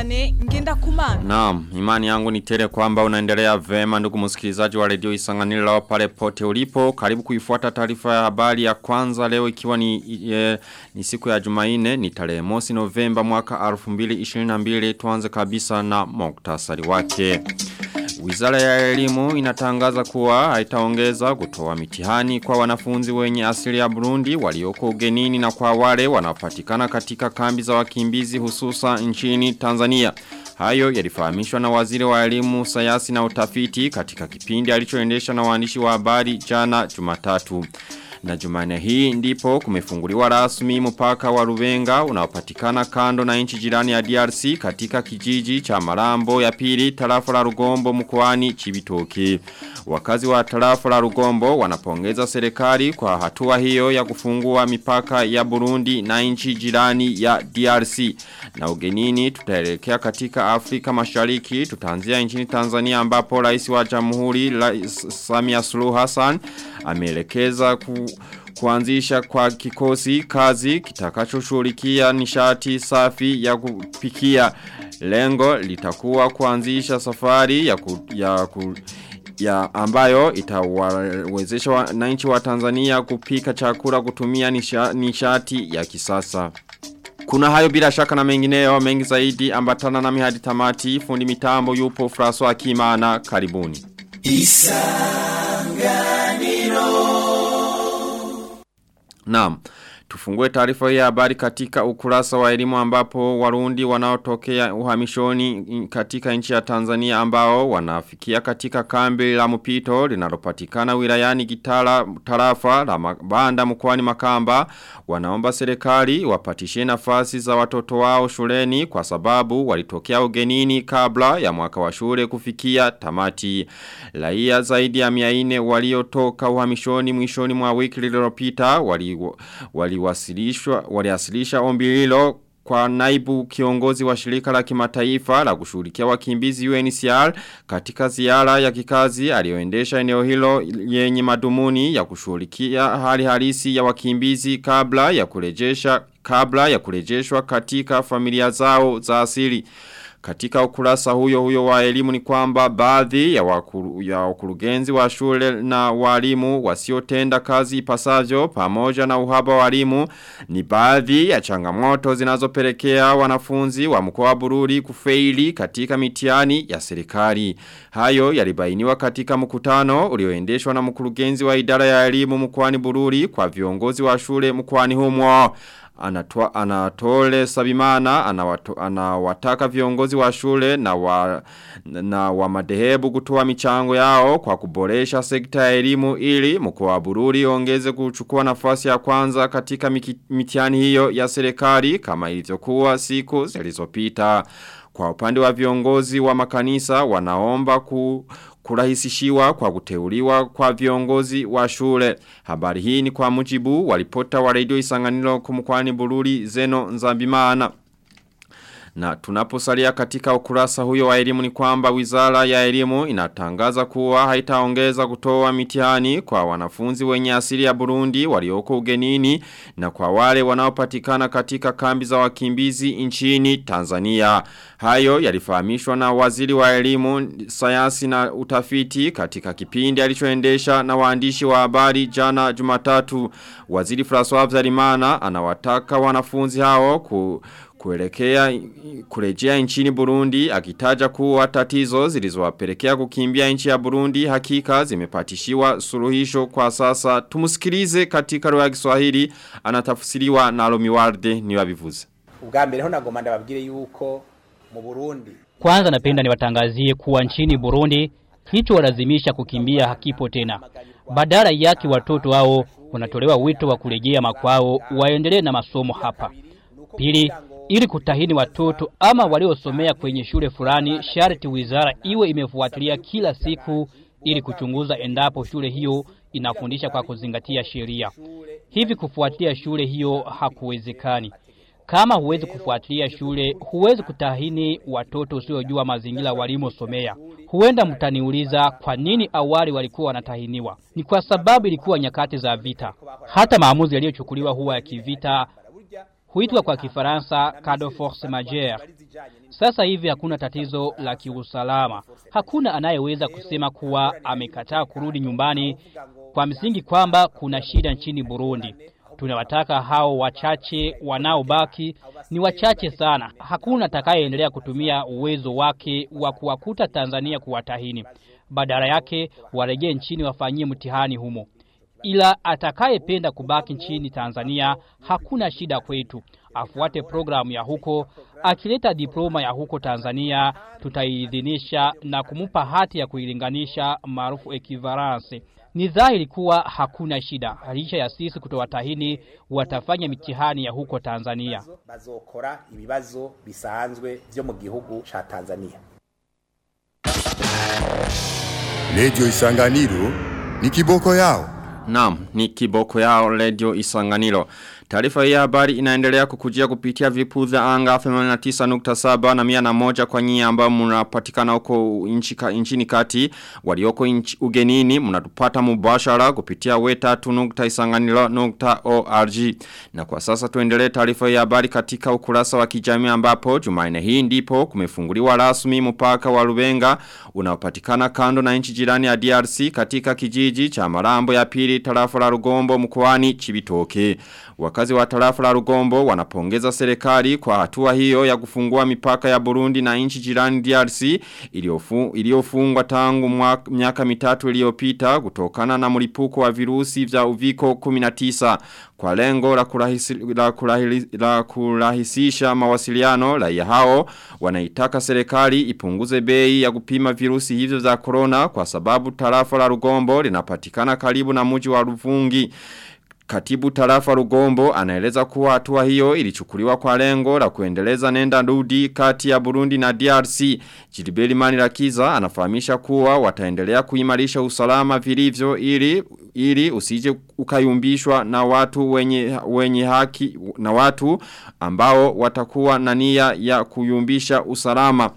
Vianney ngenda kumana. Naam, imani yangu ni tele kwamba unaendelea vema ndugu msikilizaji wa redio Isanganiro pale pote ulipo. Karibu kuifuata taarifa ya habari ya kwanza leo ikiwa ni e, ni siku ya Jumanne ni tarehe mosi Novemba mwaka 2022 tuanze kabisa na muktasari wake. Wizara ya elimu inatangaza kuwa haitaongeza kutoa mitihani kwa wanafunzi wenye asili ya Burundi walioko ugenini na kwa wale wanapatikana katika kambi za wakimbizi hususa nchini Tanzania. Hayo yalifahamishwa na waziri wa elimu, sayansi na utafiti katika kipindi alichoendesha na waandishi wa habari jana Jumatatu. Na jumane hii ndipo kumefunguliwa rasmi mpaka wa Rubenga unaopatikana kando na nchi jirani ya DRC katika kijiji cha Marambo ya pili tarafa la Rugombo mkoani Chibitoki. Wakazi wa tarafa la Rugombo wanapongeza serikali kwa hatua hiyo ya kufungua mipaka ya Burundi na nchi jirani ya DRC. Na ugenini tutaelekea katika Afrika Mashariki tutaanzia nchini Tanzania ambapo rais wa Jamhuri Samia Suluhu Hassan amelekeza ku kuanzisha kwa kikosi kazi kitakachoshughulikia nishati safi ya kupikia. Lengo litakuwa kuanzisha safari ya ku, ya ku, ya ambayo itawawezesha wananchi wa Tanzania kupika chakula kutumia nisha, nishati ya kisasa. Kuna hayo bila shaka na mengineyo mengi zaidi. Ambatana na mihadi tamati. Fundi mitambo yupo François Kimana. Karibuni. Isanganiro Naam. Tufungue taarifa ya habari katika ukurasa wa elimu ambapo warundi wanaotokea uhamishoni katika nchi ya Tanzania ambao wanafikia katika kambi la mpito linalopatikana wilayani Gitara tarafa la banda mkoani Makamba wanaomba serikali wapatishe nafasi za watoto wao shuleni kwa sababu walitokea ugenini kabla ya mwaka wa shule kufikia tamati. Raia zaidi ya 400 waliotoka uhamishoni mwishoni mwa wiki lililopita wali, wali waliwasilisha ombi hilo kwa naibu kiongozi wa shirika la kimataifa la kushughulikia wakimbizi UNHCR katika ziara ya kikazi aliyoendesha eneo hilo yenye madumuni ya kushughulikia hali halisi ya wakimbizi kabla ya kurejesha kabla ya kurejeshwa katika familia zao za asili. Katika ukurasa huyo huyo wa elimu ni kwamba baadhi ya, wakuru, ya wakurugenzi wa shule na walimu wasiotenda kazi ipasavyo pamoja na uhaba wa walimu ni baadhi ya changamoto zinazopelekea wanafunzi wa mkoa wa Bururi kufeili katika mitiani ya serikali. Hayo yalibainiwa katika mkutano ulioendeshwa na mkurugenzi wa idara ya elimu mkoani Bururi kwa viongozi wa shule mkoani humo. Anatwa, anatole sabimana anawataka viongozi wa shule na wa, na wa madehebu kutoa michango yao kwa kuboresha sekta ya elimu ili mkoa wa Bururi ongeze kuchukua nafasi ya kwanza katika mitihani hiyo ya serikali kama ilivyokuwa siku zilizopita. Kwa upande wa viongozi wa makanisa wanaomba ku kurahisishiwa kwa kuteuliwa kwa viongozi wa shule. Habari hii ni kwa mujibu walipota wa radio isanganilo kumkwani bururi zeno nzambimana. Na tunaposalia katika ukurasa huyo wa elimu ni kwamba wizara ya elimu inatangaza kuwa haitaongeza kutoa mitihani kwa wanafunzi wenye asili ya Burundi walioko ugenini na kwa wale wanaopatikana katika kambi za wakimbizi nchini Tanzania. Hayo yalifahamishwa na waziri wa elimu, sayansi na utafiti katika kipindi alichoendesha na waandishi wa habari jana Jumatatu. Waziri François Zarimana anawataka wanafunzi hao ku kuelekea kurejea nchini Burundi akitaja kuwa tatizo zilizowapelekea kukimbia nchi ya Burundi hakika zimepatishiwa suluhisho kwa sasa. Tumusikilize katika lugha ya Kiswahili anatafsiriwa na Lomiwarde niwabivuze. Ubwa mbere ho nagomba ndababwire yuko mu Burundi. Kwanza napenda niwatangazie kuwa nchini Burundi hicho walazimisha kukimbia hakipo tena. Badala yake watoto hao wanatolewa wito wa kurejea makwao waendelee na masomo hapa. Pili ili kutahini watoto ama waliosomea kwenye shule fulani sharti wizara iwe imefuatilia kila siku ili kuchunguza endapo shule hiyo inafundisha kwa kuzingatia sheria. Hivi kufuatilia shule hiyo hakuwezekani. Kama huwezi kufuatilia shule, huwezi kutahini watoto usiojua mazingira walimosomea. Huenda mtaniuliza kwa nini awali walikuwa wanatahiniwa. Ni kwa sababu ilikuwa nyakati za vita. Hata maamuzi yaliyochukuliwa huwa ya kivita huitwa kwa Kifaransa cadre force majeure. Sasa hivi hakuna tatizo la kiusalama. Hakuna anayeweza kusema kuwa amekataa kurudi nyumbani kwa msingi kwamba kuna shida nchini Burundi. Tunawataka hao wachache wanaobaki ni wachache sana. Hakuna atakayeendelea kutumia uwezo wake wa kuwakuta Tanzania kuwatahini. Badala yake warejee nchini wafanyie mtihani humo. Ila atakayependa kubaki nchini Tanzania hakuna shida kwetu. Afuate programu ya huko, akileta diploma ya huko Tanzania tutaiidhinisha na kumupa hati ya kuilinganisha maarufu equivalence. Ni dhahiri kuwa hakuna shida. Licha ya sisi kutowatahini watafanya mitihani ya huko Tanzania. bazokora ibibazo bisanzwe byo mu gihugu cha Tanzania Radio Isanganiro ni kiboko yao. Naam, ni kiboko yao Radio Isanganiro. Taarifa hii ya habari inaendelea kukujia kupitia vipuza anga 89.7 na 101 kwa nyinyi ambao mnapatikana huko inchi, nchini kati. Walioko inchi, ugenini mnatupata mubashara kupitia weta.isanganiro.org na kwa sasa tuendelee tarifa ya habari katika ukurasa wa kijami ambapo Jumanne hii ndipo kumefunguliwa rasmi mupaka wa Rubenga unaopatikana kando na inchi jirani ya DRC katika kijiji cha Marambo ya pili tarafa la Rugombo mkoani Chibitoke Wakazi wa tarafa la Rugombo wanapongeza serikali kwa hatua hiyo ya kufungua mipaka ya Burundi na nchi jirani DRC iliyofungwa tangu miaka mitatu iliyopita kutokana na mlipuko wa virusi vya uviko 19 kwa lengo la, kurahisi, la, la kurahisisha mawasiliano. Raia hao wanaitaka serikali ipunguze bei ya kupima virusi hivyo za corona kwa sababu tarafa la Rugombo linapatikana karibu na mji wa Ruvungi Katibu tarafa Rugombo anaeleza kuwa hatua hiyo ilichukuliwa kwa lengo la kuendeleza nenda rudi kati ya Burundi na DRC. Jilibeli Manirakiza anafahamisha kuwa wataendelea kuimarisha usalama vilivyo ili ili usije ukayumbishwa na watu wenye wenye haki na watu ambao watakuwa na nia ya kuyumbisha usalama.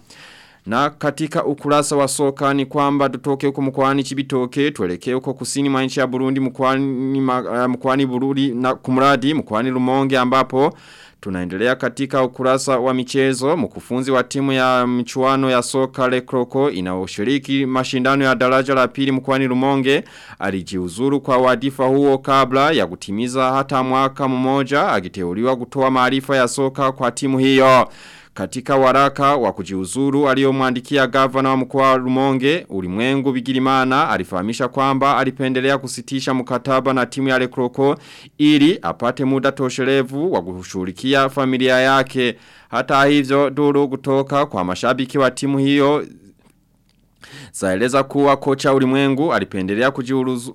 Na katika ukurasa wa soka ni kwamba tutoke huko mkwani Chibitoke tuelekee huko kusini mwa nchi ya Burundi mkwani, mkwani mkoani Burundi na kumradi mkwani Rumonge ambapo Tunaendelea katika ukurasa wa michezo, mkufunzi wa timu ya mchuano ya soka le kroko inaoshiriki mashindano ya daraja la pili mkwani rumonge, alijiuzuru kwa wadifa huo kabla ya kutimiza hata mwaka mmoja, agiteuliwa kutoa maarifa ya soka kwa timu hiyo. Katika waraka wa kujiuzuru aliyomwandikia gavana wa mkoa Rumonge, Ulimwengu Bigirimana alifahamisha kwamba alipendelea kusitisha mkataba na timu ya Lekroko ili apate muda toshelevu wa kushughulikia familia yake. Hata hivyo duru kutoka kwa mashabiki wa timu hiyo Zaeleza kuwa kocha ulimwengu alipendelea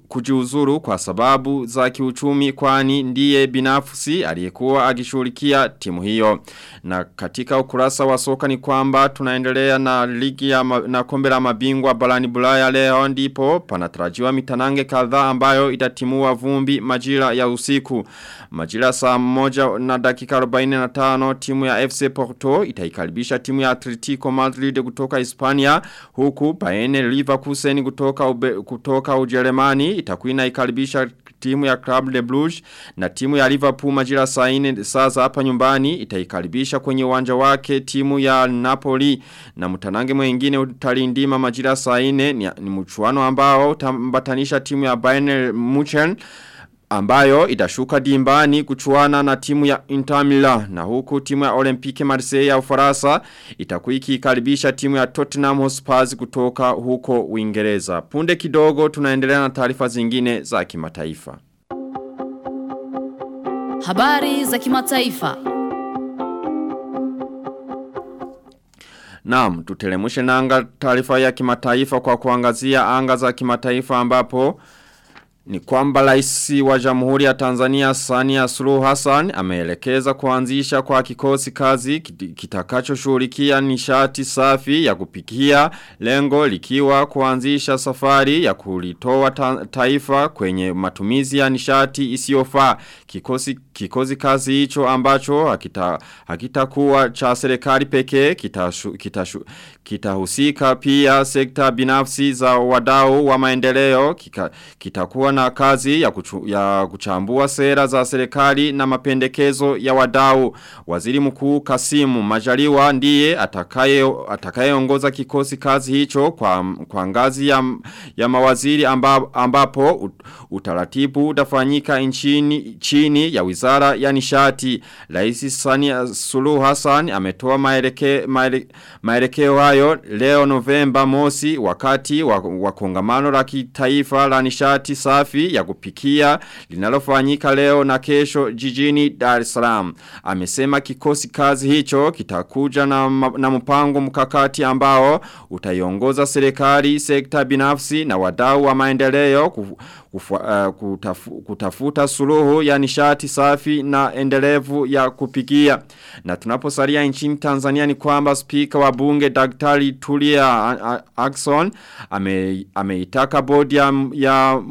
kujiuzuru kwa sababu za kiuchumi kwani ndiye binafsi aliyekuwa akishughulikia timu hiyo. Na katika ukurasa wa soka ni kwamba tunaendelea na ligi ya ma, na kombe la mabingwa barani Bulaya leo ndipo panatarajiwa mitanange kadhaa ambayo itatimua vumbi majira ya usiku. Majira saa moja na dakika 45 timu ya FC Porto itaikaribisha timu ya Atletico Madrid kutoka Hispania huku Bayern Leverkusen kutoka ube, kutoka Ujeremani itakuwa inaikaribisha timu ya Club de Bruges na timu ya Liverpool majira saa 4 sasa hapa nyumbani itaikaribisha kwenye uwanja wake timu ya Napoli. Na mtanange mwengine utalindima majira saa 4 ni, ni mchuano ambao utambatanisha timu ya Bayern Munchen ambayo itashuka dimbani kuchuana na timu ya Inter Milan na huku timu ya Olympique Marseille ya Ufaransa itakuwa ikikaribisha timu ya Tottenham Hotspur kutoka huko Uingereza. Punde kidogo tunaendelea na taarifa zingine za kimataifa. Habari za kimataifa. Naam, tutelemushe nanga taarifa ya kimataifa kwa kuangazia anga za kimataifa ambapo ni kwamba rais wa jamhuri ya Tanzania Sania Suluhu Hassan ameelekeza kuanzisha kwa kikosi kazi kitakachoshughulikia nishati safi ya kupikia lengo likiwa kuanzisha safari ya kulitoa ta taifa kwenye matumizi ya nishati isiyofaa. Kikosi kikozi kazi hicho ambacho hakita hakitakuwa cha serikali pekee kitashu, kita, kita pia sekta binafsi za wadau wa maendeleo kitakuwa kitakuwa na kazi ya, kuchu, ya kuchambua sera za serikali na mapendekezo ya wadau. Waziri mkuu Kasimu Majaliwa ndiye atakaye atakayeongoza kikosi kazi hicho kwa kwa ngazi ya, ya mawaziri amba, ambapo utaratibu utafanyika nchini chini ya wizara ya nishati Rais Sania Suluhu Hassan ametoa maeleke, maele, maelekeo hayo leo Novemba mosi wakati wa, wa kongamano la kitaifa la nishati safi ya kupikia linalofanyika leo na kesho jijini Dar es Salaam. Amesema kikosi kazi hicho kitakuja na, na mpango mkakati ambao utaiongoza serikali, sekta binafsi na wadau wa maendeleo kufu, uh, kutafu, kutafuta suluhu ya nishati safi na endelevu ya kupigia. Na tunaposalia nchini Tanzania ni kwamba spika wa bunge Daktari Tulia Axon ame, ameitaka bodi ya, ya,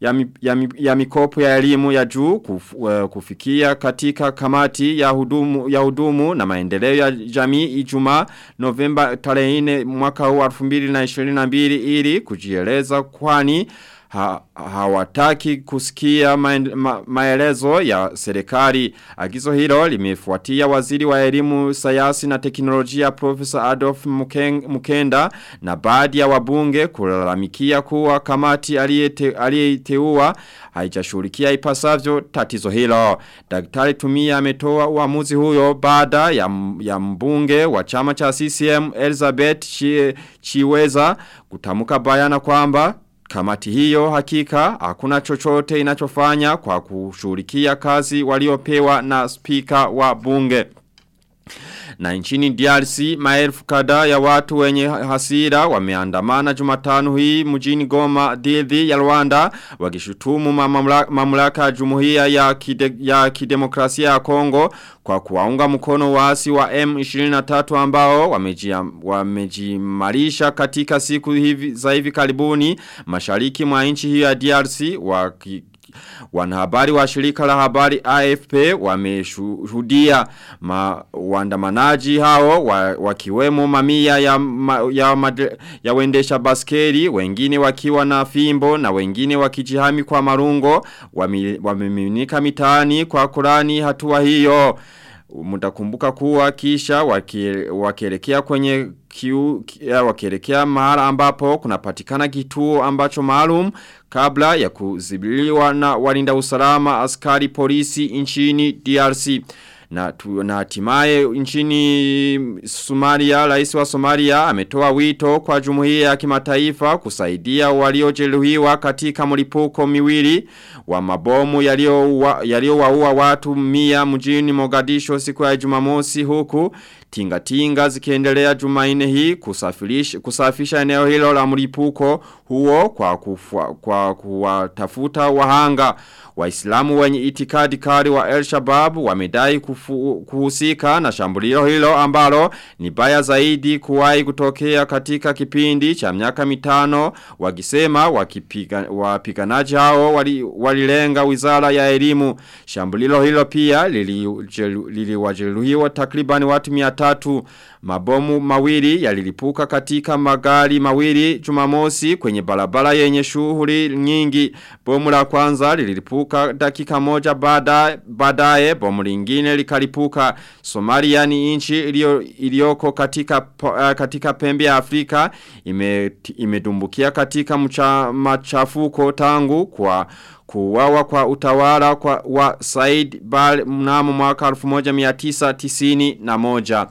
ya, ya, ya mikopo ya elimu ya juu kuf, uh, kufikia katika kamati ya hudumu, ya hudumu na maendeleo ya jamii Ijumaa Novemba tarehe 4 mwaka huu 2022 ili kujieleza kwani ha, hawataki kusikia ma, ma, maelezo ya serikali. Agizo hilo limefuatia waziri wa elimu, sayansi na teknolojia Profesa Adolf Mukenda na baadhi ya wabunge kulalamikia kuwa kamati aliyeteua haijashughulikia ipasavyo tatizo hilo. Daktari Tumia ametoa uamuzi huyo baada ya, ya mbunge wa chama cha CCM Elizabeth Chiweza kutamuka bayana kwamba Kamati hiyo hakika hakuna chochote inachofanya kwa kushughulikia kazi waliopewa na spika wa bunge. Na nchini DRC maelfu kada ya watu wenye hasira wameandamana Jumatano hii mjini Goma dhidi ya Rwanda wakishutumu mamlaka, mamlaka ya Jumuiya ya, kide, ya kidemokrasia ya Kongo kwa kuwaunga mkono waasi wa M23 ambao wamejimarisha katika siku hivi za hivi karibuni mashariki mwa nchi hiyo ya DRC waki Wanahabari wa shirika la habari AFP wameshuhudia ma, waandamanaji hao wa, wakiwemo mamia ya, ma, ya, madre, ya wendesha baskeri, wengine wakiwa na fimbo na wengine wakijihami kwa marungo, wamemiminika mitaani kwa kurani hatua hiyo. Mutakumbuka kuwa kisha wakielekea kwenye kiu, wakielekea mahala ambapo kunapatikana kituo ambacho maalum kabla ya kuzibiliwa na walinda usalama askari polisi nchini DRC. Na, tu, na hatimaye nchini Somalia, rais wa Somalia ametoa wito kwa jumuiya ya kimataifa kusaidia waliojeruhiwa katika mlipuko miwili wa mabomu yaliyowaua watu mia mjini Mogadisho siku ya Jumamosi huku tinga tinga zikiendelea Jumaine hii kusafisha kusafisha eneo hilo la mlipuko huo kwa kufua, kwa kuwatafuta wahanga Waislamu wenye itikadi kali wa El Shabab wamedai kuhusika na shambulio hilo ambalo ni baya zaidi kuwahi kutokea katika kipindi cha miaka mitano wakisema wapiganaji hao walilenga wali wizara ya elimu. Shambulio hilo pia liliwajeruhiwa lili takriban watu miatatu. Mabomu mawili yalilipuka katika magari mawili jumamosi kwenye barabara yenye shughuli nyingi. Bomu la kwanza lilipuka dakika moja baadaye baadaye bomu lingine likalipuka. Somalia ni nchi iliyoko katika uh, katika pembe ya Afrika imedumbukia ime katika mcha, machafuko tangu kwa kuwawa kwa utawala kwa wa Said Bal mnamo mwaka 1991.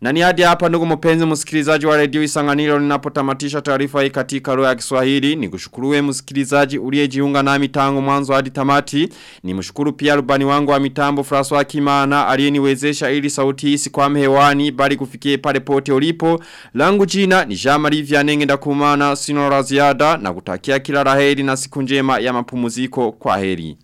Na ni hadi hapa ndugu mpenzi msikilizaji wa redio Isanganiro ninapotamatisha taarifa hii katika lugha ya Kiswahili. Nikushukuru msikilizaji uliyejiunga nami tangu mwanzo hadi tamati. Nimshukuru pia rubani wangu wa mitambo Francois Kimana aliyeniwezesha ili sauti hii sikwame hewani bali kufikie pale pote ulipo. Langu jina ni Jean-Marie Vianney ndakumana sino la ziada na kutakia kila la heri na siku njema ya mapumziko kwa heri.